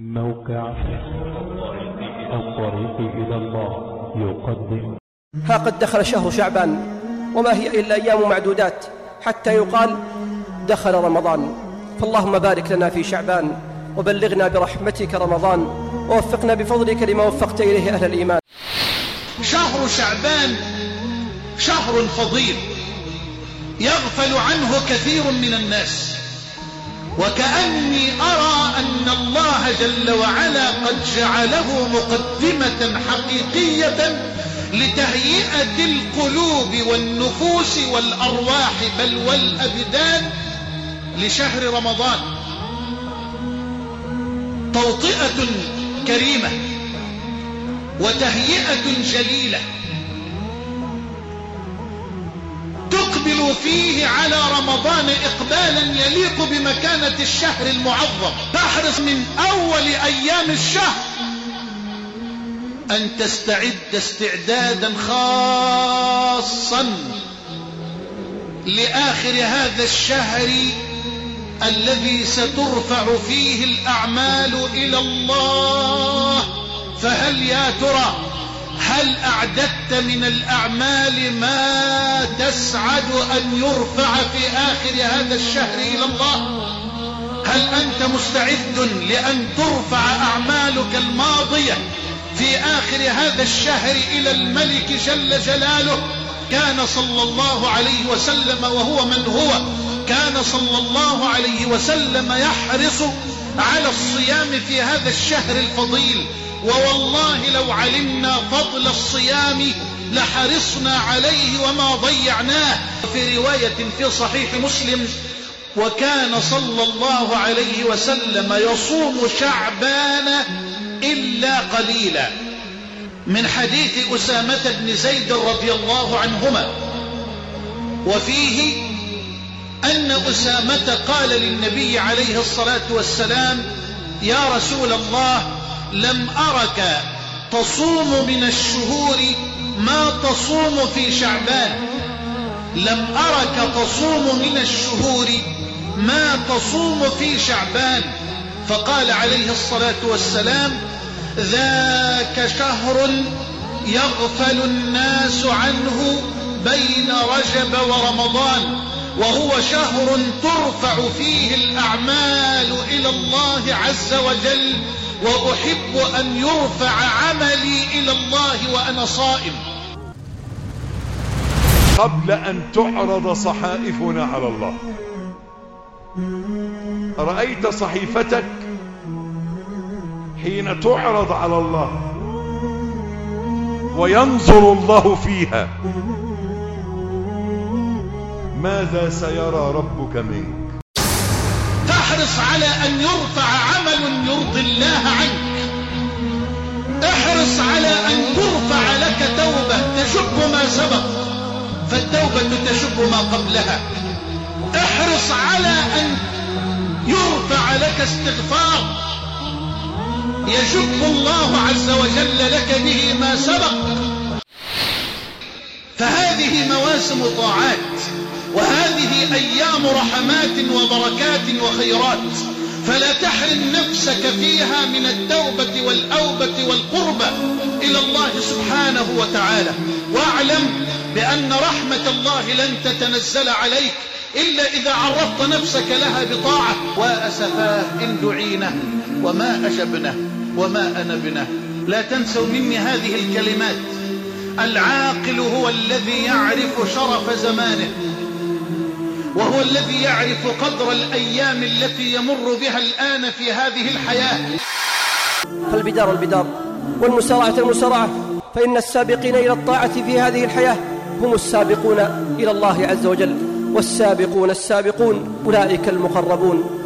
موقع الطريق إلى الله يقدم. ها قد دخل شهر شعبان وما هي إلا أيام معدودات حتى يقال دخل رمضان. فاللهم بارك لنا في شعبان وبلغنا برحمتك رمضان ووفقنا بفضلك لما وفقت إليه أهل الإيمان. شهر شعبان شهر فضيل يغفل عنه كثير من الناس. وكأني أرى أن الله جل وعلا قد جعله مقدمة حقيقية لتهيئة القلوب والنفوس والأرواح بل والأبدان لشهر رمضان. توطئة كريمة وتهيئة جليلة تقبل فيه على رمضان إقبالا يليق بمكانة الشهر المعظم. تحرص من أول أيام الشهر أن تستعد استعدادا خاصا لآخر هذا الشهر الذي سترفع فيه الأعمال إلى الله. فهل يا ترى هل أعددت من الأعمال ما تسعد أن يرفع في آخر هذا الشهر إلى الله؟ هل أنت مستعد لأن ترفع أعمالك الماضية في آخر هذا الشهر إلى الملك جل جلاله؟ كان صلى الله عليه وسلم وهو من هو كان صلى الله عليه وسلم يحرص على الصيام في هذا الشهر الفضيل. ووالله لو علمنا فضل الصيام لحرصنا عليه وما ضيعناه. في رواية في صحيح مسلم وكان صلى الله عليه وسلم يصوم شعبان إلا قليلا. من حديث أسامة بن زيد رضي الله عنهما وفيه أن أسامة قال للنبي عليه الصلاة والسلام يا رسول الله لم أرك تصوم من الشهور ما تصوم في شعبان. لم أرك تصوم من الشهور ما تصوم في شعبان. فقال عليه الصلاة والسلام ذاك شهر يغفل الناس عنه بين رجب ورمضان وهو شهر ترفع فيه الأعمال إلى الله عز وجل وأحب أن يرفع عملي إلى الله وأنا صائم. قبل أن تعرض صحائفنا على الله. رأيت صحيفتك حين تعرض على الله وينظر الله فيها؟ ماذا سيرى ربك منك؟ تحرص على أن يرفع عمل يرضي الله عنك. احرص على أن ترفع لك توبة تشب ما سبق فالتوبة تشب ما قبلها. احرص على أن يرفع لك استغفار. يشب الله عز وجل لك به ما سبق. فهذه مواسم طاعات وهذه أيام رحمات وبركات وخيرات. فلا تحرم نفسك فيها من التوبة والأوبة والقربة إلى الله سبحانه وتعالى. واعلم بأن رحمة الله لن تتنزل عليك إلا إذا عرضت نفسك لها بطاعة. وأسفاه إن دعينا وما أجبنا وما أنبنا لا تنسوا مني هذه الكلمات. العاقل هو الذي يعرف شرف زمانه وهو الذي يعرف قدر الأيام التي يمر بها الآن في هذه الحياة. فالبدار البدار والمسارعة المسارعة فإن السابقين إلى الطاعة في هذه الحياة هم السابقون إلى الله عز وجل والسابقون السابقون أولئك المقربون.